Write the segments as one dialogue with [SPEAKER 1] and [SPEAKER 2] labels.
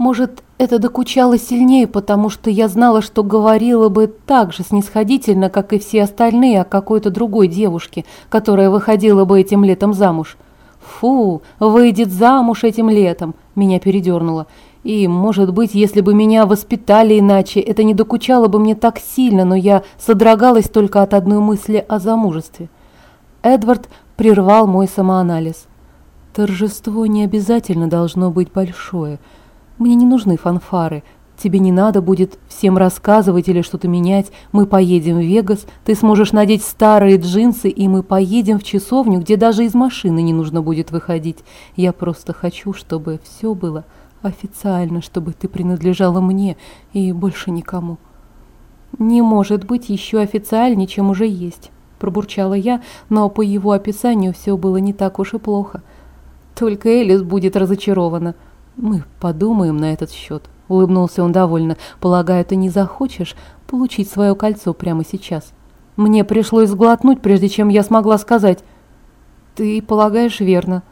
[SPEAKER 1] Может, это докучало сильнее, потому что я знала, что говорила бы так же снисходительно, как и все остальные о какой-то другой девушке, которая выходила бы этим летом замуж. «Фу, выйдет замуж этим летом!» – меня передернуло. И, может быть, если бы меня воспитали иначе, это не докучало бы мне так сильно, но я содрогалась только от одной мысли о замужестве. Эдвард прервал мой самоанализ. «Торжество не обязательно должно быть большое – мне не нужны фанфары. Тебе не надо будет всем рассказывать или что-то менять. Мы поедем в Вегас, ты сможешь надеть старые джинсы, и мы поедем в часовню, где даже из машины не нужно будет выходить. Я просто хочу, чтобы все было официально, чтобы ты принадлежала мне и больше никому. Не может быть еще официальнее, чем уже есть, пробурчала я, но по его описанию все было не так уж и плохо. Только Элис будет разочарована. «Мы подумаем на этот счет», — улыбнулся он довольно. «Полагаю, ты не захочешь получить свое кольцо прямо сейчас?» Мне пришлось сглотнуть, прежде чем я смогла сказать. «Ты полагаешь верно».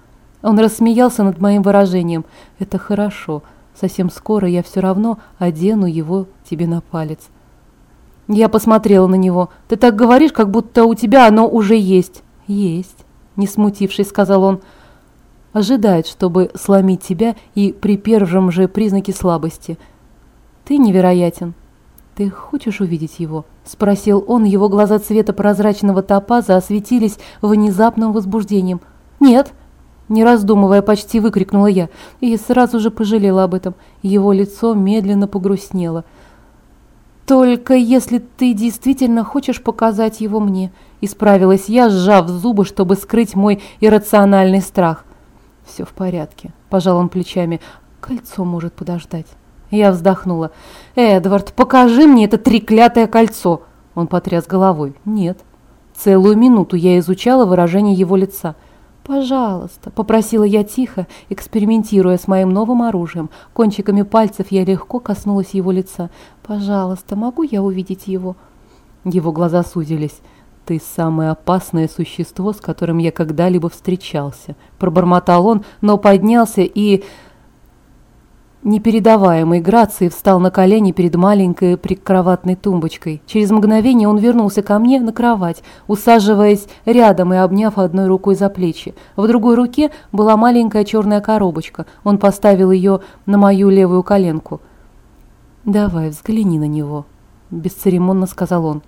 [SPEAKER 1] Он рассмеялся над моим выражением. «Это хорошо. Совсем скоро я все равно одену его тебе на палец». Я посмотрела на него. «Ты так говоришь, как будто у тебя оно уже есть». «Есть», — не смутившись, сказал он ожидает, чтобы сломить тебя и при первом же признаке слабости. Ты невероятен. Ты хочешь увидеть его? Спросил он, его глаза цвета прозрачного топаза осветились внезапным возбуждением. Нет, не раздумывая, почти выкрикнула я, и сразу же пожалела об этом. Его лицо медленно погрустнело. «Только если ты действительно хочешь показать его мне», — исправилась я, сжав зубы, чтобы скрыть мой иррациональный страх. «Все в порядке», – пожал он плечами. «Кольцо может подождать». Я вздохнула. «Эдвард, покажи мне это треклятое кольцо!» Он потряс головой. «Нет». Целую минуту я изучала выражение его лица. «Пожалуйста», – попросила я тихо, экспериментируя с моим новым оружием. Кончиками пальцев я легко коснулась его лица. «Пожалуйста, могу я увидеть его?» Его глаза сузились. «Ты самое опасное существо, с которым я когда-либо встречался», – пробормотал он, но поднялся и непередаваемой грацией встал на колени перед маленькой прикроватной тумбочкой. Через мгновение он вернулся ко мне на кровать, усаживаясь рядом и обняв одной рукой за плечи. В другой руке была маленькая черная коробочка. Он поставил ее на мою левую коленку. «Давай, взгляни на него», – бесцеремонно сказал он.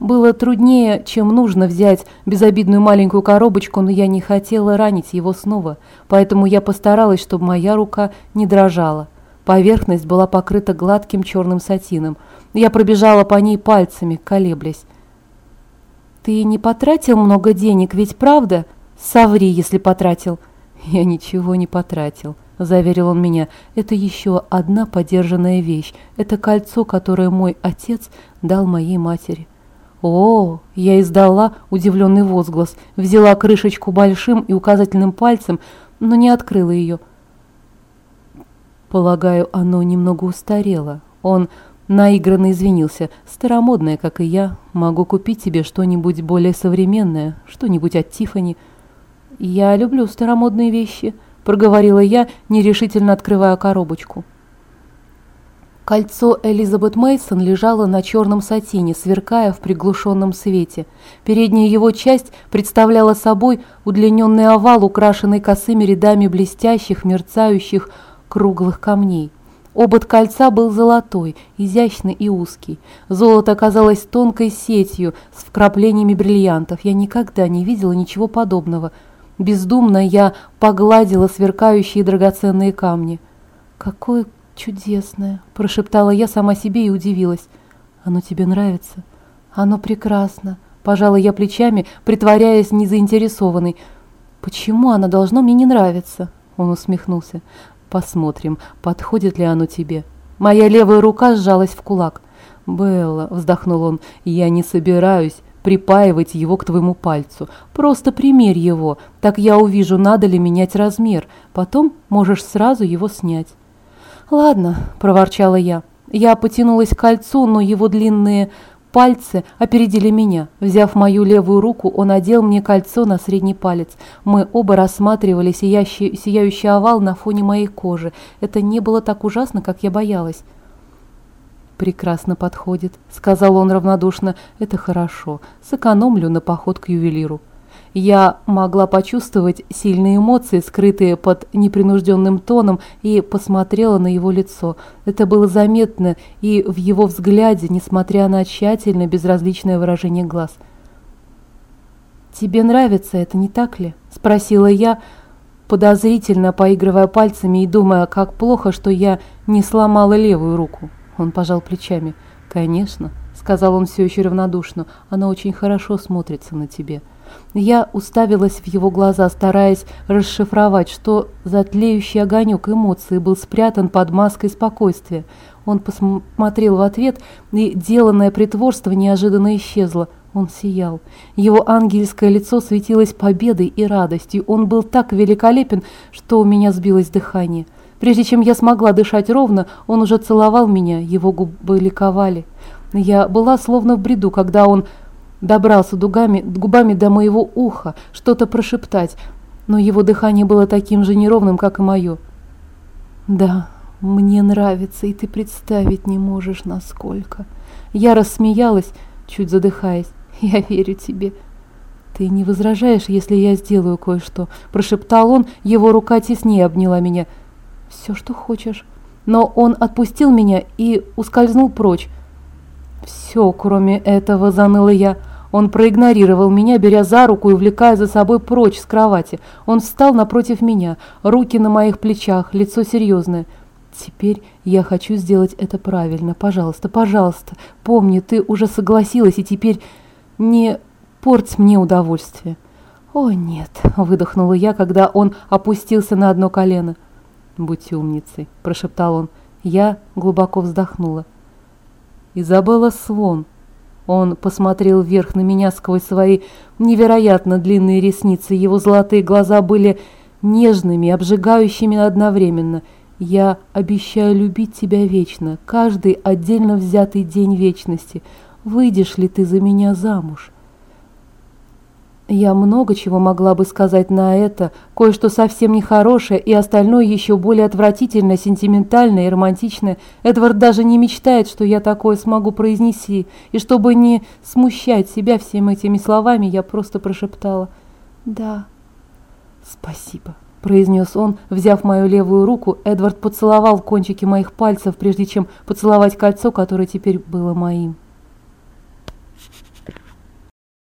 [SPEAKER 1] Было труднее, чем нужно взять безобидную маленькую коробочку, но я не хотела ранить его снова, поэтому я постаралась, чтобы моя рука не дрожала. Поверхность была покрыта гладким черным сатином. Я пробежала по ней пальцами, колеблясь. «Ты не потратил много денег, ведь правда? Соври, если потратил». «Я ничего не потратил», — заверил он меня. «Это еще одна подержанная вещь. Это кольцо, которое мой отец дал моей матери». «О!» – я издала удивленный возглас, взяла крышечку большим и указательным пальцем, но не открыла ее. Полагаю, оно немного устарело. Он наигранно извинился. Старомодное, как и я, могу купить тебе что-нибудь более современное, что-нибудь от Тифани. Я люблю старомодные вещи, проговорила я, нерешительно открывая коробочку. Кольцо Элизабет Мейсон лежало на черном сатине, сверкая в приглушенном свете. Передняя его часть представляла собой удлиненный овал, украшенный косыми рядами блестящих, мерцающих, круглых камней. Обод кольца был золотой, изящный и узкий. Золото оказалось тонкой сетью с вкраплениями бриллиантов. Я никогда не видела ничего подобного. Бездумно я погладила сверкающие драгоценные камни. Какой «Чудесное!» – прошептала я сама себе и удивилась. «Оно тебе нравится?» «Оно прекрасно!» – пожала я плечами, притворяясь незаинтересованной. «Почему оно должно мне не нравиться?» – он усмехнулся. «Посмотрим, подходит ли оно тебе». Моя левая рука сжалась в кулак. «Белла», – вздохнул он, – «я не собираюсь припаивать его к твоему пальцу. Просто примерь его, так я увижу, надо ли менять размер. Потом можешь сразу его снять». «Ладно», – проворчала я. Я потянулась к кольцу, но его длинные Пальцы опередили меня. Взяв мою левую руку, он надел мне кольцо на средний палец. Мы оба рассматривали сияющий, сияющий овал на фоне моей кожи. Это не было так ужасно, как я боялась. «Прекрасно подходит», — сказал он равнодушно. «Это хорошо. Сэкономлю на поход к ювелиру». Я могла почувствовать сильные эмоции, скрытые под непринужденным тоном, и посмотрела на его лицо. Это было заметно и в его взгляде, несмотря на тщательно безразличное выражение глаз. «Тебе нравится это, не так ли?» – спросила я, подозрительно поигрывая пальцами и думая, как плохо, что я не сломала левую руку. Он пожал плечами. «Конечно», – сказал он все еще равнодушно, – «она очень хорошо смотрится на тебе». Я уставилась в его глаза, стараясь расшифровать, что за тлеющий огонек эмоций был спрятан под маской спокойствия. Он посмотрел в ответ, и деланное притворство неожиданно исчезло. Он сиял. Его ангельское лицо светилось победой и радостью. Он был так великолепен, что у меня сбилось дыхание. Прежде чем я смогла дышать ровно, он уже целовал меня, его губы ликовали. Я была словно в бреду, когда он добрался дугами, губами до моего уха, что-то прошептать, но его дыхание было таким же неровным, как и мое. «Да, мне нравится, и ты представить не можешь, насколько». Я рассмеялась, чуть задыхаясь. «Я верю тебе». «Ты не возражаешь, если я сделаю кое-что?» Прошептал он, его рука теснее обняла меня. «Все, что хочешь». Но он отпустил меня и ускользнул прочь. «Все, кроме этого», — заныла я. Он проигнорировал меня, беря за руку и увлекая за собой прочь с кровати. Он встал напротив меня, руки на моих плечах, лицо серьезное. «Теперь я хочу сделать это правильно. Пожалуйста, пожалуйста. Помни, ты уже согласилась, и теперь не порть мне удовольствие». «О, нет», — выдохнула я, когда он опустился на одно колено. «Будь умницей», — прошептал он. Я глубоко вздохнула. «Изабелла Свон», он посмотрел вверх на меня сквозь свои невероятно длинные ресницы. Его золотые глаза были нежными, обжигающими одновременно. «Я обещаю любить тебя вечно, каждый отдельно взятый день вечности. Выйдешь ли ты за меня замуж?» Я много чего могла бы сказать на это, кое-что совсем нехорошее и остальное еще более отвратительное, сентиментальное и романтичное. Эдвард даже не мечтает, что я такое смогу произнести, и чтобы не смущать себя всеми этими словами, я просто прошептала «Да, спасибо». — произнес он, взяв мою левую руку. Эдвард поцеловал кончики моих пальцев, прежде чем поцеловать кольцо, которое теперь было моим.